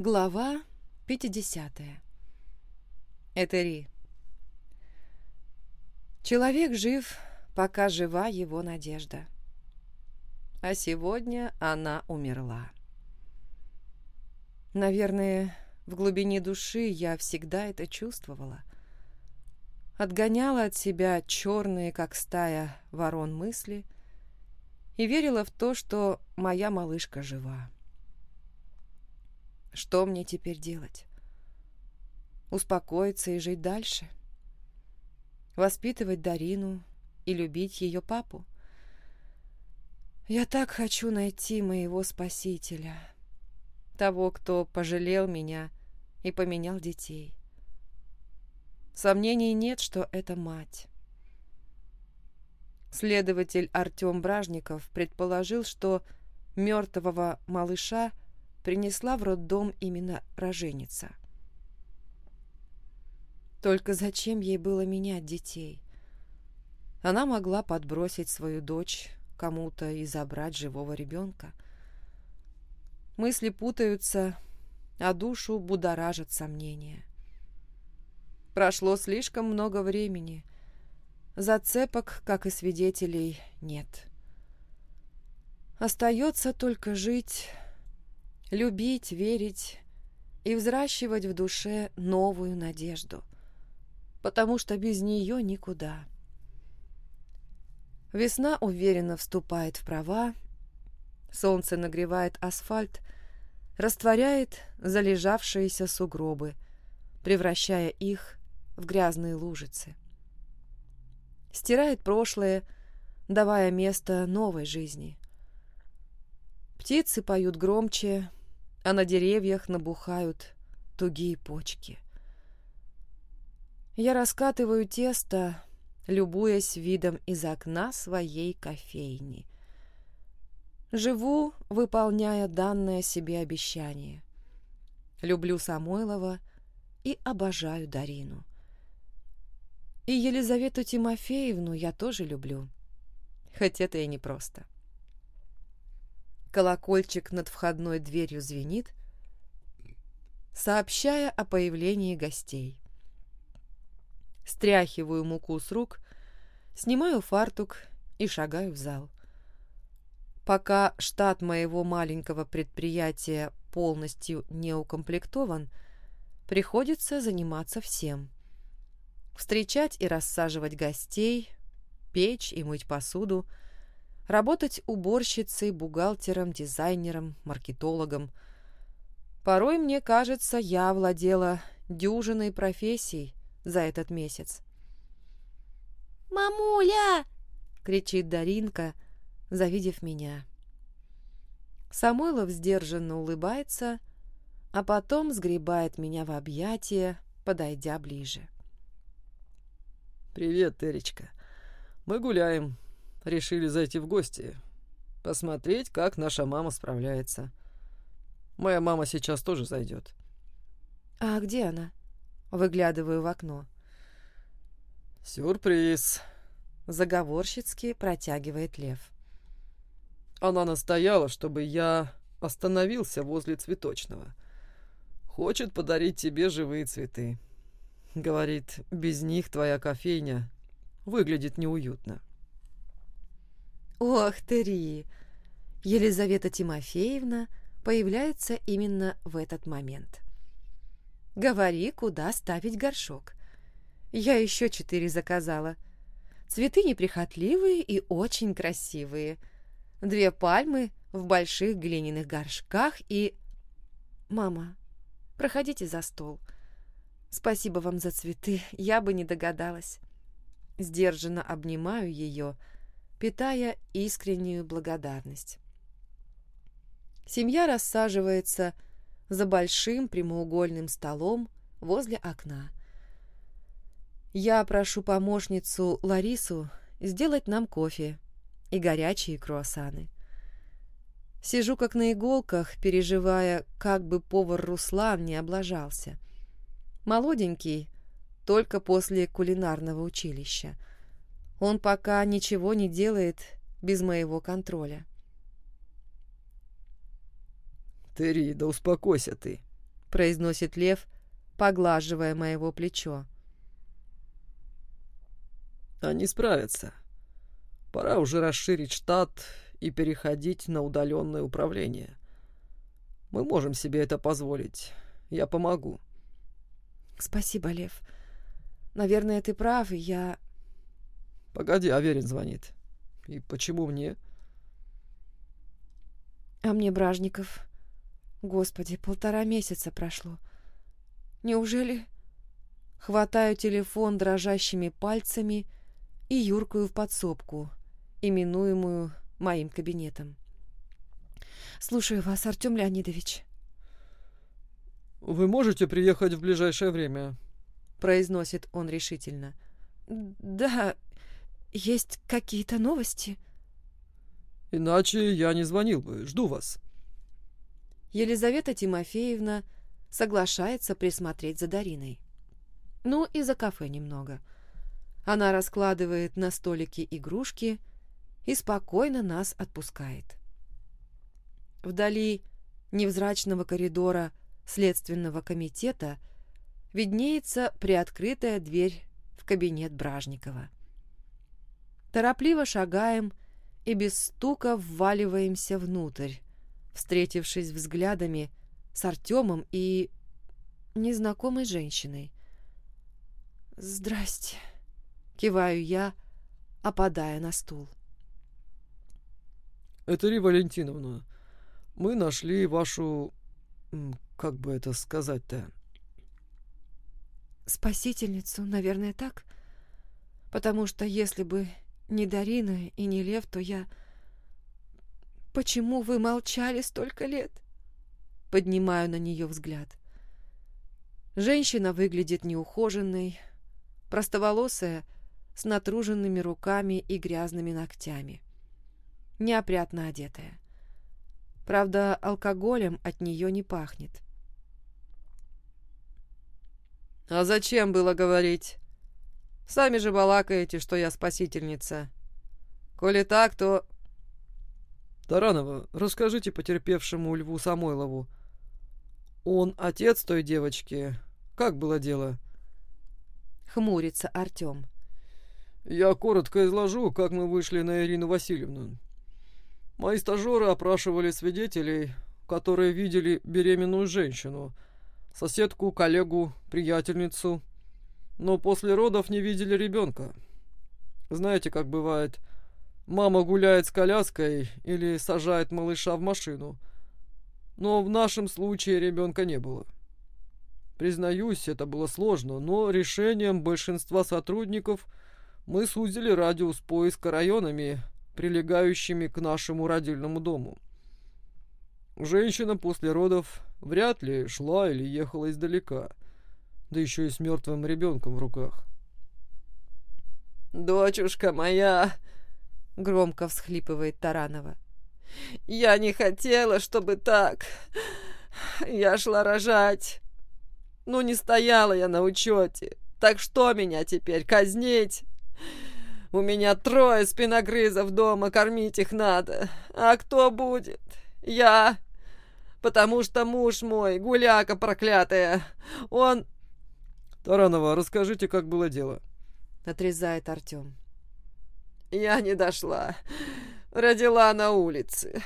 Глава 50. Этери. Человек жив, пока жива его надежда. А сегодня она умерла. Наверное, в глубине души я всегда это чувствовала. Отгоняла от себя черные, как стая ворон мысли, и верила в то, что моя малышка жива. Что мне теперь делать? Успокоиться и жить дальше? Воспитывать Дарину и любить ее папу? Я так хочу найти моего спасителя, того, кто пожалел меня и поменял детей. Сомнений нет, что это мать. Следователь Артем Бражников предположил, что мертвого малыша – принесла в роддом именно роженица. Только зачем ей было менять детей? Она могла подбросить свою дочь кому-то и забрать живого ребенка. Мысли путаются, а душу будоражат сомнения. Прошло слишком много времени. Зацепок, как и свидетелей, нет. Остается только жить любить, верить и взращивать в душе новую надежду, потому что без нее никуда. Весна уверенно вступает в права, солнце нагревает асфальт, растворяет залежавшиеся сугробы, превращая их в грязные лужицы. Стирает прошлое, давая место новой жизни. Птицы поют громче, а на деревьях набухают тугие почки. Я раскатываю тесто, любуясь видом из окна своей кофейни. Живу, выполняя данное себе обещание. Люблю Самойлова и обожаю Дарину. И Елизавету Тимофеевну я тоже люблю, хоть это и непросто. просто. Колокольчик над входной дверью звенит, сообщая о появлении гостей. Стряхиваю муку с рук, снимаю фартук и шагаю в зал. Пока штат моего маленького предприятия полностью не укомплектован, приходится заниматься всем. Встречать и рассаживать гостей, печь и мыть посуду – работать уборщицей, бухгалтером, дизайнером, маркетологом. Порой, мне кажется, я владела дюжиной профессий за этот месяц. «Мамуля!» — кричит Даринка, завидев меня. Самойлов сдержанно улыбается, а потом сгребает меня в объятия, подойдя ближе. «Привет, Эричка. Мы гуляем решили зайти в гости, посмотреть, как наша мама справляется. Моя мама сейчас тоже зайдет. А где она? Выглядываю в окно. Сюрприз. Заговорщицки протягивает Лев. Она настояла, чтобы я остановился возле цветочного. Хочет подарить тебе живые цветы. Говорит, без них твоя кофейня выглядит неуютно. Ох ты, Елизавета Тимофеевна появляется именно в этот момент. Говори, куда ставить горшок. Я еще четыре заказала. Цветы неприхотливые и очень красивые. Две пальмы в больших глиняных горшках и... Мама, проходите за стол. Спасибо вам за цветы, я бы не догадалась. Сдержанно обнимаю ее, питая искреннюю благодарность. Семья рассаживается за большим прямоугольным столом возле окна. Я прошу помощницу Ларису сделать нам кофе и горячие круассаны. Сижу как на иголках, переживая, как бы повар Руслан не облажался. Молоденький, только после кулинарного училища – он пока ничего не делает без моего контроля. Терри, да успокойся ты. — произносит Лев, поглаживая моего плечо. «Они справятся. Пора уже расширить штат и переходить на удаленное управление. Мы можем себе это позволить. Я помогу». «Спасибо, Лев. Наверное, ты прав, и я...» «Погоди, Аверин звонит. И почему мне?» «А мне Бражников. Господи, полтора месяца прошло. Неужели...» Хватаю телефон дрожащими пальцами и юркую в подсобку, именуемую моим кабинетом. «Слушаю вас, Артем Леонидович». «Вы можете приехать в ближайшее время?» — произносит он решительно. «Да, есть какие-то новости?» «Иначе я не звонил бы. Жду вас». Елизавета Тимофеевна соглашается присмотреть за Дариной. Ну и за кафе немного. Она раскладывает на столике игрушки и спокойно нас отпускает. Вдали невзрачного коридора Следственного комитета виднеется приоткрытая дверь в кабинет Бражникова. Торопливо шагаем и без стука вваливаемся внутрь, встретившись взглядами с Артемом и незнакомой женщиной. «Здрасте», — киваю я, опадая на стул. «Этери Валентиновна, мы нашли вашу... как бы это сказать-то?» «Спасительницу, наверное, так? Потому что если бы не Дарина и не Лев, то я... Почему вы молчали столько лет?» Поднимаю на нее взгляд. Женщина выглядит неухоженной, простоволосая, с натруженными руками и грязными ногтями. Неопрятно одетая. Правда, алкоголем от нее не пахнет. «А зачем было говорить? Сами же балакаете, что я спасительница. Коли так, то...» «Таранова, расскажите потерпевшему Льву Самойлову. Он отец той девочки. Как было дело?» Хмурится Артем. «Я коротко изложу, как мы вышли на Ирину Васильевну. Мои стажеры опрашивали свидетелей, которые видели беременную женщину, соседку, коллегу, приятельницу, но после родов не видели ребенка. Знаете, как бывает, мама гуляет с коляской или сажает малыша в машину, но в нашем случае ребенка не было. Признаюсь, это было сложно, но решением большинства сотрудников мы сузили радиус поиска районами, прилегающими к нашему родильному дому. Женщина после родов вряд ли шла или ехала издалека, да еще и с мертвым ребенком в руках. «Дочушка моя!» — громко всхлипывает Таранова. «Я не хотела, чтобы так. Я шла рожать. Ну, не стояла я на учете. Так что меня теперь, казнить? У меня трое спиногрызов дома, кормить их надо. А кто будет? Я. Потому что муж мой, гуляка проклятая, он... Таранова, расскажите, как было дело. Отрезает Артем. Я не дошла. Родила на улице.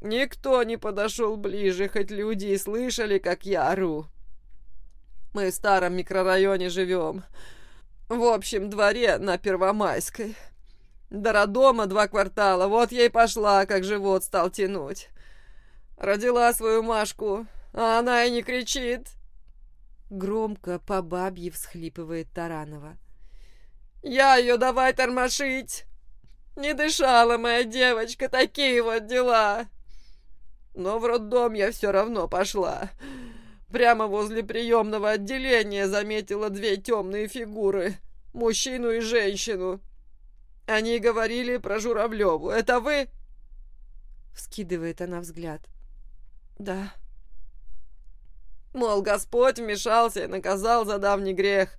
Никто не подошел ближе, хоть люди и слышали, как я ору. Мы в старом микрорайоне живем. В общем дворе на Первомайской. До роддома два квартала. Вот ей пошла, как живот стал тянуть. Родила свою Машку, а она и не кричит. Громко по бабье всхлипывает Таранова. Я ее давай тормошить. Не дышала моя девочка, такие вот дела. Но в роддом я все равно пошла. Прямо возле приемного отделения заметила две темные фигуры. Мужчину и женщину. Они говорили про Журавлеву. Это вы? Вскидывает она взгляд. Да. Мол, Господь вмешался и наказал за давний грех.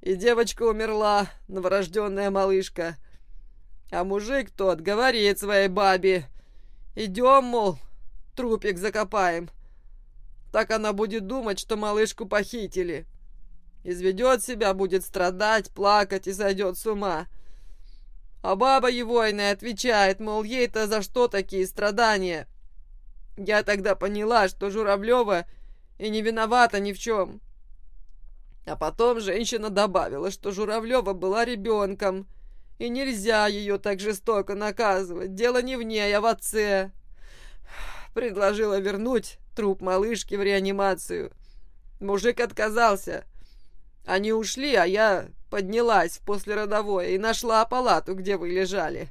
И девочка умерла, новорожденная малышка. А мужик тот говорит своей бабе. Идем, мол, трупик закопаем. так она будет думать, что малышку похитили. Изведет себя, будет страдать, плакать и сойдет с ума. А баба егойная отвечает, мол, ей-то за что такие страдания? Я тогда поняла, что Журавлева и не виновата ни в чем. А потом женщина добавила, что Журавлева была ребенком, и нельзя ее так жестоко наказывать. Дело не в ней, а в отце. Предложила вернуть труп малышки в реанимацию. Мужик отказался. Они ушли, а я поднялась в послеродовое и нашла палату, где вы лежали.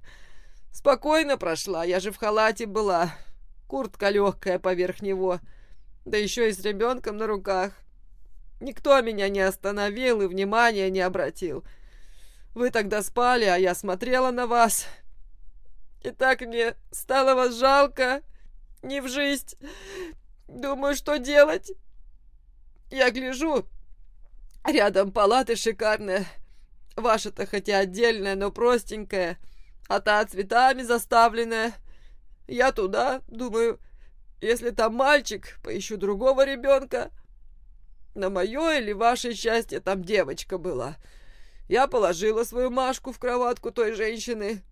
Спокойно прошла, я же в халате была. Куртка легкая поверх него, да еще и с ребенком на руках. Никто меня не остановил и внимания не обратил. Вы тогда спали, а я смотрела на вас. И так мне стало вас жалко, не в жизнь. Думаю, что делать. Я гляжу, рядом палаты шикарная. Ваша-то хотя отдельная, но простенькая, а та цветами заставленная. Я туда, думаю, если там мальчик, поищу другого ребенка. На мое или ваше счастье там девочка была. Я положила свою Машку в кроватку той женщины,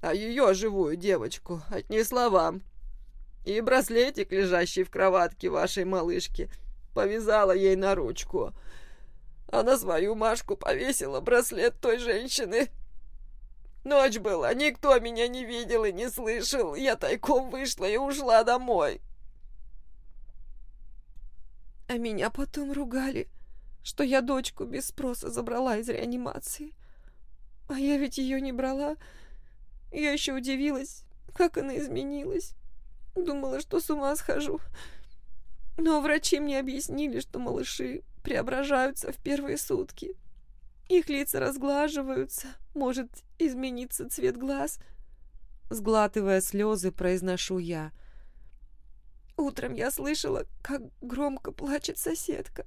а ее живую девочку отнесла вам. И браслетик, лежащий в кроватке вашей малышки, повязала ей на ручку. А на свою Машку повесила браслет той женщины. Ночь была, никто меня не видел и не слышал. Я тайком вышла и ушла домой. А меня потом ругали, что я дочку без спроса забрала из реанимации. А я ведь ее не брала. Я еще удивилась, как она изменилась. Думала, что с ума схожу. Но врачи мне объяснили, что малыши преображаются в первые сутки. Их лица разглаживаются, может измениться цвет глаз. Сглатывая слезы, произношу я — Утром я слышала, как громко плачет соседка.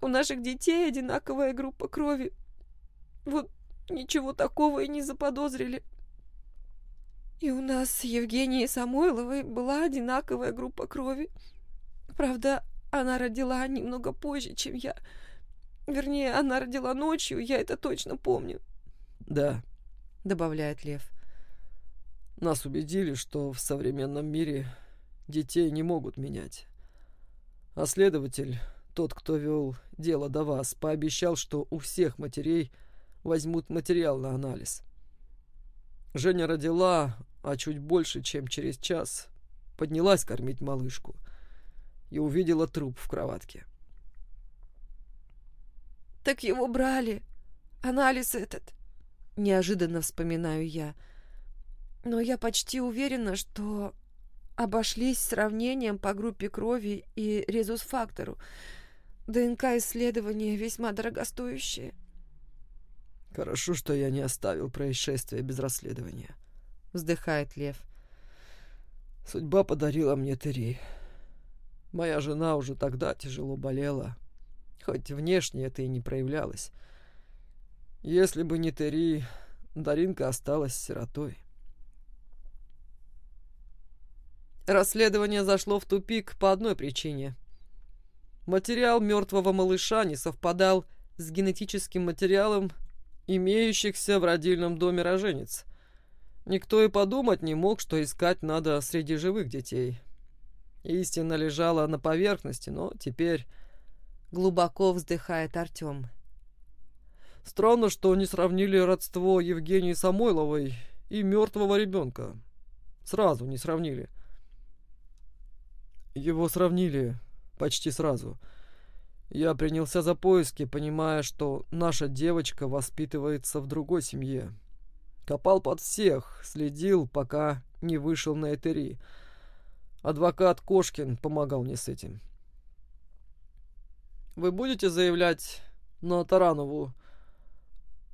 У наших детей одинаковая группа крови. Вот ничего такого и не заподозрили. И у нас с Евгенией Самойловой была одинаковая группа крови. Правда, она родила немного позже, чем я. Вернее, она родила ночью, я это точно помню. Да, добавляет Лев. Нас убедили, что в современном мире детей не могут менять. А следователь, тот, кто вел дело до вас, пообещал, что у всех матерей возьмут материал на анализ. Женя родила, а чуть больше, чем через час, поднялась кормить малышку и увидела труп в кроватке. «Так его брали. Анализ этот», — неожиданно вспоминаю я. «Но я почти уверена, что обошлись сравнением по группе крови и резус-фактору. ДНК-исследования весьма дорогостоящие. «Хорошо, что я не оставил происшествие без расследования», — вздыхает Лев. «Судьба подарила мне Терри. Моя жена уже тогда тяжело болела, хоть внешне это и не проявлялось. Если бы не Терри, Даринка осталась сиротой». Расследование зашло в тупик по одной причине. Материал мертвого малыша не совпадал с генетическим материалом имеющихся в родильном доме роженец. Никто и подумать не мог, что искать надо среди живых детей. Истина лежала на поверхности, но теперь... Глубоко вздыхает Артем. Странно, что не сравнили родство Евгении Самойловой и мертвого ребенка. Сразу не сравнили. Его сравнили почти сразу. Я принялся за поиски, понимая, что наша девочка воспитывается в другой семье. Копал под всех, следил, пока не вышел на Этери. Адвокат Кошкин помогал мне с этим. Вы будете заявлять на Таранову?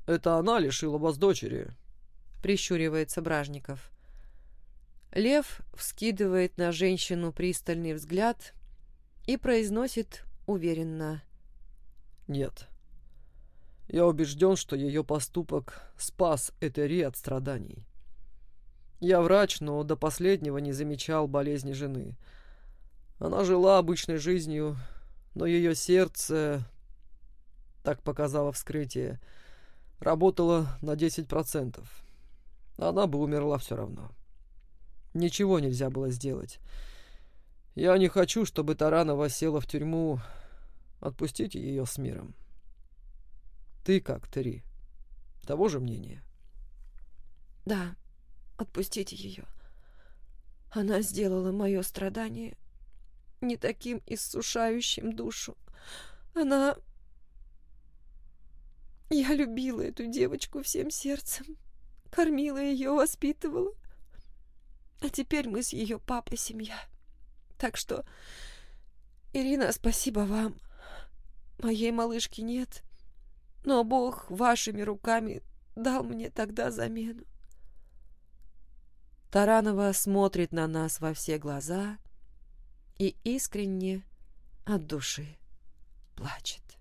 Это она лишила вас дочери. Прищуривается Бражников. Лев вскидывает на женщину пристальный взгляд и произносит уверенно. «Нет. Я убежден, что ее поступок спас Этери от страданий. Я врач, но до последнего не замечал болезни жены. Она жила обычной жизнью, но ее сердце, так показало вскрытие, работало на 10%. Она бы умерла все равно. Ничего нельзя было сделать. Я не хочу, чтобы Таранова села в тюрьму. Отпустите ее с миром. Ты как, Тери? Того же мнения? Да, отпустите ее. Она сделала мое страдание не таким иссушающим душу. Она... Я любила эту девочку всем сердцем, кормила ее, воспитывала. А теперь мы с ее папой семья. Так что, Ирина, спасибо вам. Моей малышки нет, но Бог вашими руками дал мне тогда замену. Таранова смотрит на нас во все глаза и искренне от души плачет.